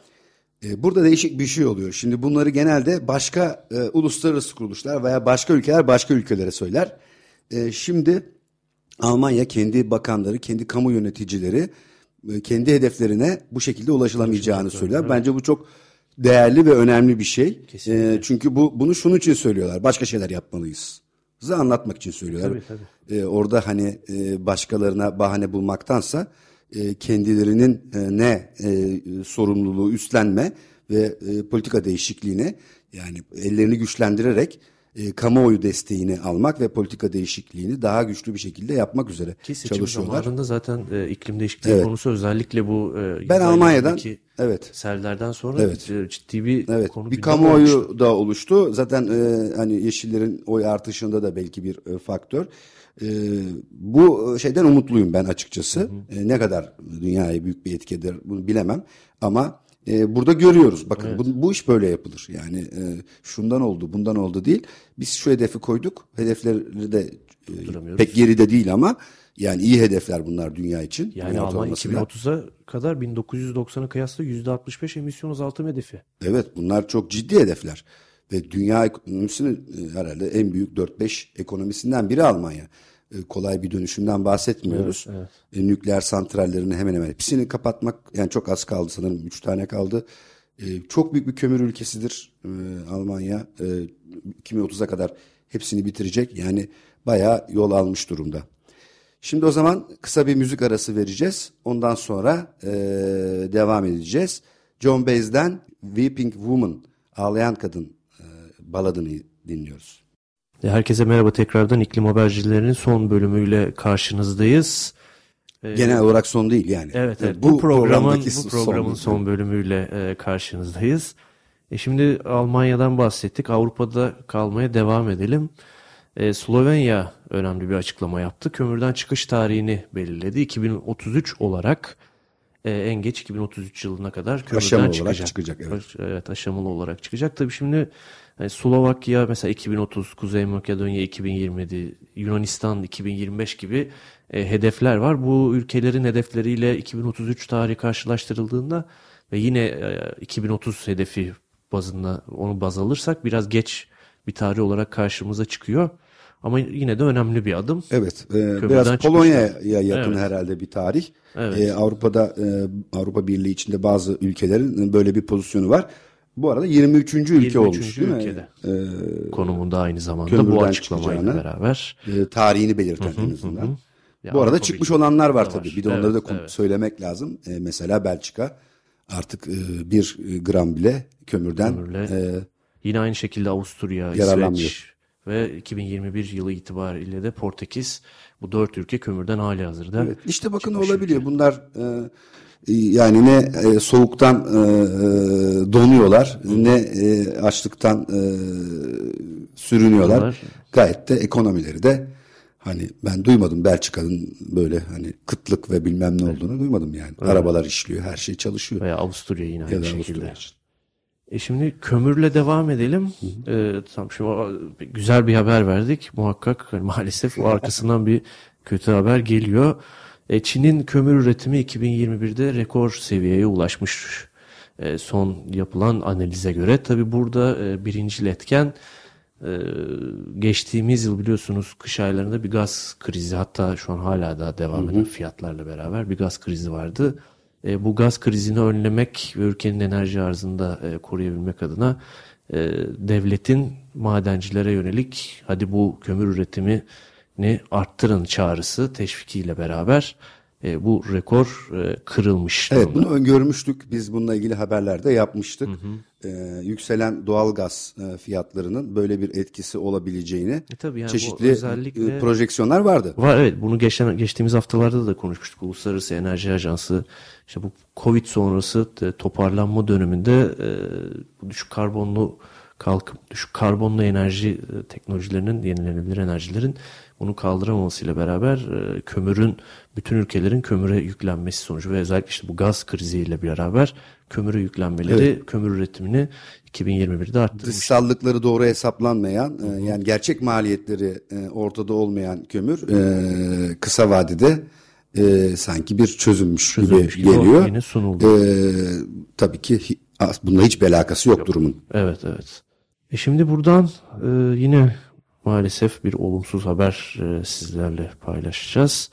e, burada değişik bir şey oluyor. Şimdi bunları genelde başka e, uluslararası kuruluşlar veya başka ülkeler başka ülkelere söyler. E, şimdi Almanya kendi bakanları, kendi kamu yöneticileri e, kendi hedeflerine bu şekilde ulaşılamayacağını söyler. Bence bu çok değerli ve önemli bir şey. E, çünkü bu bunu şunun için söylüyorlar. Başka şeyler yapmalıyız. Size anlatmak için söylüyorlar. Tabii, tabii. E, orada hani e, başkalarına bahane bulmaktansa e, kendilerinin e, ne e, sorumluluğu üstlenme ve e, politika değişikliğine yani ellerini güçlendirerek e, kamuoyu desteğini almak ve politika değişikliğini daha güçlü bir şekilde yapmak üzere Ki seçim çalışıyorlar. zamanında zaten e, iklim değişikliği Evet. konusu özellikle bu e, Ben Almanya'dan evet sellerden sonra Evet. e, ciddi bir Evet, konu bir kamuoyu olmuştu. da oluştu. Zaten e, hani Yeşillerin oy artışında da belki bir e, faktör. E, bu şeyden umutluyum ben açıkçası. E, ne kadar dünyaya büyük bir etki eder bunu bilemem. Ama e, burada görüyoruz. Bakın bu, bu iş böyle yapılır. Yani e, şundan oldu, bundan oldu değil. Biz şu hedefi koyduk. Hedefleri de e, pek geride değil ama yani iyi hedefler bunlar dünya için. Yani dünya Almanya ortalamasıyla. 2030'a kadar 1990'a kıyasla %65 emisyon azaltım hedefi. Evet bunlar çok ciddi hedefler. Ve dünya ekonomisinin e, herhalde en büyük 4-5 ekonomisinden biri Almanya. E, kolay bir dönüşümden bahsetmiyoruz. E, nükleer santrallerini hemen hemen hepsini kapatmak yani çok az kaldı sanırım 3 tane kaldı. E, çok büyük bir kömür ülkesidir Almanya. E, 2030'a kadar hepsini bitirecek. Yani bayağı yol almış durumda. Şimdi o zaman kısa bir müzik arası vereceğiz. Ondan sonra devam edeceğiz. John Baez'den Weeping Woman, Ağlayan Kadın baladını dinliyoruz. E, Herkese merhaba tekrardan iklim habercilerinin son bölümüyle karşınızdayız. E, Genel olarak son değil yani. Evet, evet. E, Bu, programın bu programın son. son, bölümüyle e, karşınızdayız. E şimdi Almanya'dan bahsettik. Avrupa'da kalmaya devam edelim. E, Slovenya önemli bir açıklama yaptı. Kömürden çıkış tarihini belirledi. 2033 olarak e, en geç 2033 yılına kadar kömürden Aşamalı olarak çıkacak. çıkacak, evet. Evet aşamalı olarak çıkacak. Tabii şimdi e, Slovakya mesela 2030, Kuzey Makedonya 2027, Yunanistan 2025 gibi e, hedefler var. Bu ülkelerin hedefleriyle 2033 tarihi karşılaştırıldığında ve yine e, 2030 hedefi bazında onu baz alırsak biraz geç bir tarih olarak karşımıza çıkıyor. Ama yine de önemli bir adım. Evet, e, biraz çıkmışlar. Polonya'ya yakın Evet. herhalde bir tarih. Evet. E, Avrupa'da e, Avrupa Birliği içinde bazı ülkelerin böyle bir pozisyonu var. Bu arada 23. ülke 23. olmuş değil ülkede. mi? E, konumunda aynı zamanda bu açıklamayla beraber. e, tarihini belirten en azından. Ya Bu arada Avrupa çıkmış olanlar var da tabii. Bir de onları Evet, da kon- evet. söylemek lazım. E, mesela Belçika artık e, bir gram bile kömürden Kömürle e, Yine aynı şekilde Avusturya. İsveç ve 2021 yılı itibariyle de Portekiz bu dört ülke kömürden hali hazırda. Evet, işte bakın olabiliyor. ülke. Bunlar e, yani ne e, soğuktan e, e, donuyorlar, ne e, açlıktan e, sürünüyorlar. Bunlar- Gayet de ekonomileri de hani ben duymadım Belçika'nın böyle hani kıtlık ve bilmem ne olduğunu duymadım yani. Arabalar işliyor, her şey çalışıyor. Veya Avusturya yine Ya aynı da şekilde. Avusturya. E şimdi kömürle devam edelim. Ee, tamam şimdi güzel bir haber verdik. Muhakkak hani maalesef o arkasından bir kötü haber geliyor. E, Çin'in kömür üretimi 2021'de rekor seviyeye ulaşmış. E, son yapılan analize göre. Tabi burada e, birinci etken e, geçtiğimiz yıl biliyorsunuz kış aylarında bir gaz krizi hatta şu an hala da devam eden fiyatlarla beraber bir gaz krizi vardı. Bu gaz krizini önlemek ve ülkenin enerji arzını e, koruyabilmek adına devletin madencilere yönelik hadi bu kömür üretimini arttırın çağrısı teşvikiyle beraber e, bu rekor e, kırılmış Evet bunu öngörmüştük. Biz bununla ilgili haberlerde yapmıştık. Ee, yükselen doğalgaz e, fiyatlarının böyle bir etkisi olabileceğini E tabii yani çeşitli özellikle- e, projeksiyonlar vardı. Var evet bunu geçen geçtiğimiz haftalarda da konuşmuştuk. Uluslararası Enerji Ajansı işte bu Covid sonrası e, toparlanma döneminde e, düşük karbonlu kalkıp düşük karbonlu enerji e, teknolojilerinin yenilenebilir enerjilerin bunu kaldıramamasıyla beraber e, kömürün bütün ülkelerin kömüre yüklenmesi sonucu ve özellikle işte bu gaz kriziyle beraber kömüre yüklenmeleri Evet. kömür üretimini 2021'de arttırmış. Dışsallıkları doğru hesaplanmayan e, yani gerçek maliyetleri e, ortada olmayan kömür kısa vadede e, sanki bir çözülmüş, Çözülmüş gibi gibi geliyor. yine sunuldu. E, tabii ki bununla hiçbir alakası yok, durumun. Evet evet. E şimdi buradan e, yine maalesef bir olumsuz haber e, sizlerle paylaşacağız.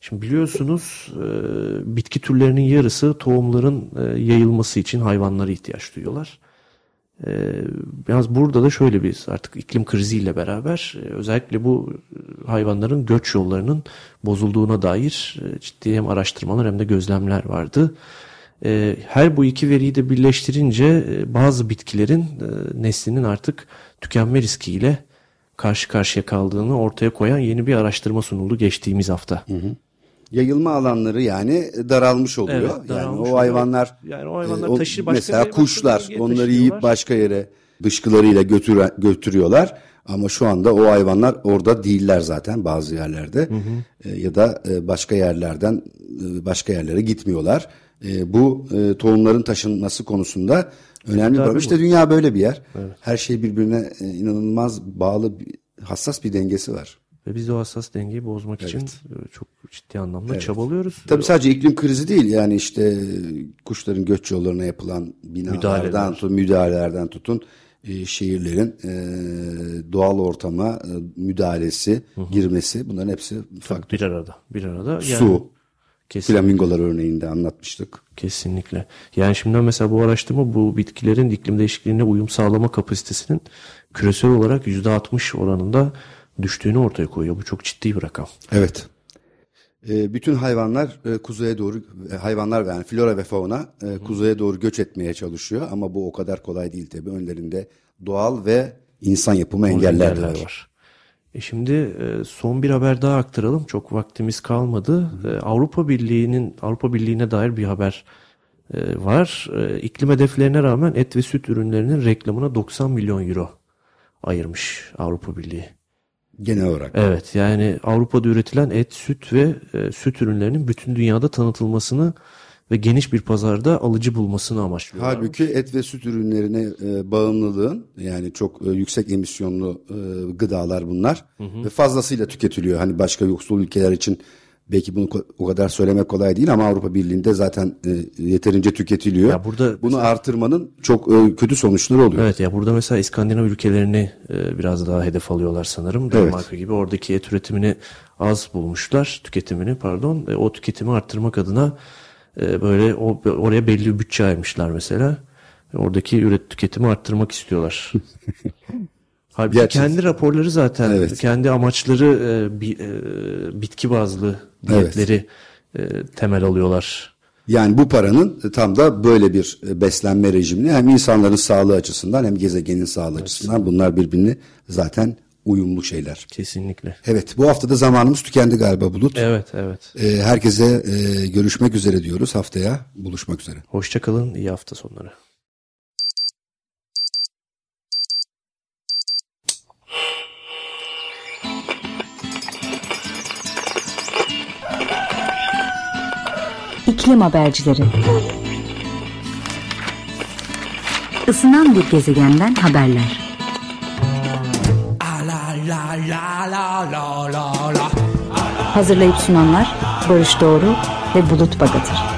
Şimdi biliyorsunuz e, bitki türlerinin yarısı tohumların e, yayılması için hayvanlara ihtiyaç duyuyorlar. E, burada da şöyle bir artık iklim kriziyle beraber özellikle bu hayvanların göç yollarının bozulduğuna dair ciddi hem araştırmalar hem de gözlemler vardı. Her bu iki veriyi de birleştirince bazı bitkilerin neslinin artık tükenme riskiyle karşı karşıya kaldığını ortaya koyan yeni bir araştırma sunuldu geçtiğimiz hafta. Yayılma alanları yani daralmış oluyor. Evet, yani daralmış o oluyor. hayvanlar Yani o hayvanlar e, o- taşı başka mesela kuşlar onları yiyip başka yere dışkılarıyla götüre, götürüyorlar. Ama şu anda o hayvanlar orada değiller zaten bazı yerlerde E, ya da e, başka yerlerden e, başka yerlere gitmiyorlar. E, bu e, tohumların taşınması konusunda önemli bir problem. İşte dünya böyle bir yer. Her şey birbirine e, inanılmaz bağlı, hassas bir dengesi var. Ve biz o hassas dengeyi bozmak için e, çok ciddi anlamda çabalıyoruz. Tabii sadece iklim krizi değil yani işte kuşların göç yollarına yapılan binalardan Müdahaleler. tutun, müdahalelerden tutun e, şehirlerin e, doğal ortama e, müdahalesi, girmesi bunların hepsi faktör. bir arada. Bir arada. Yani Su, kesin, flamingolar örneğinde anlatmıştık. kesinlikle. Yani şimdi mesela bu araştırma bu bitkilerin iklim değişikliğine uyum sağlama kapasitesinin küresel olarak %60 oranında düştüğünü ortaya koyuyor. Bu çok ciddi bir rakam. Evet. E, bütün hayvanlar e, kuzeye doğru e, hayvanlar yani flora ve fauna e, kuzeye doğru göç etmeye çalışıyor ama bu o kadar kolay değil tabii. Önlerinde doğal ve insan yapımı engeller var. E şimdi e, son bir haber daha aktaralım. Çok vaktimiz kalmadı. E, Avrupa Birliği'nin Avrupa Birliği'ne dair bir haber e, var. İklim hedeflerine rağmen et ve süt ürünlerinin reklamına 90 milyon euro ayırmış Avrupa Birliği. Genel olarak. Evet yani Avrupa'da üretilen et, süt ve süt ürünlerinin bütün dünyada tanıtılmasını ve geniş bir pazarda alıcı bulmasını amaçlıyorlar. Halbuki et ve süt ürünlerine e, bağımlılığın yani çok e, yüksek emisyonlu e, gıdalar bunlar ve fazlasıyla tüketiliyor. Hani başka yoksul ülkeler için belki bunu o kadar söylemek kolay değil ama Avrupa Birliği'nde zaten e, yeterince tüketiliyor. Ya burada bunu artırmanın çok e, kötü sonuçları oluyor. Evet ya burada mesela İskandinav ülkelerini e, biraz daha hedef alıyorlar sanırım. Danimarka gibi oradaki et üretimini az bulmuşlar, tüketimini pardon. E, o tüketimi arttırmak adına e, böyle o, oraya belli bir bütçe ayırmışlar mesela. Oradaki üret tüketimi arttırmak istiyorlar. Halbuki Gerçi- kendi raporları zaten Evet. kendi amaçları e, bi- e, bitki bazlı diyetleri e, temel alıyorlar. Yani bu paranın tam da böyle bir beslenme rejimini hem insanların sağlığı açısından hem gezegenin sağlığı açısından bunlar birbirini zaten uyumlu şeyler. Kesinlikle. Evet bu haftada zamanımız tükendi galiba Bulut. Evet evet. Ee, herkese e, görüşmek üzere diyoruz haftaya buluşmak üzere. Hoşçakalın. iyi hafta sonları. İklim habercileri. Isınan bir gezegenden haberler. Hazırlayıp sunanlar Barış Doğru ve Bulut Bagatır.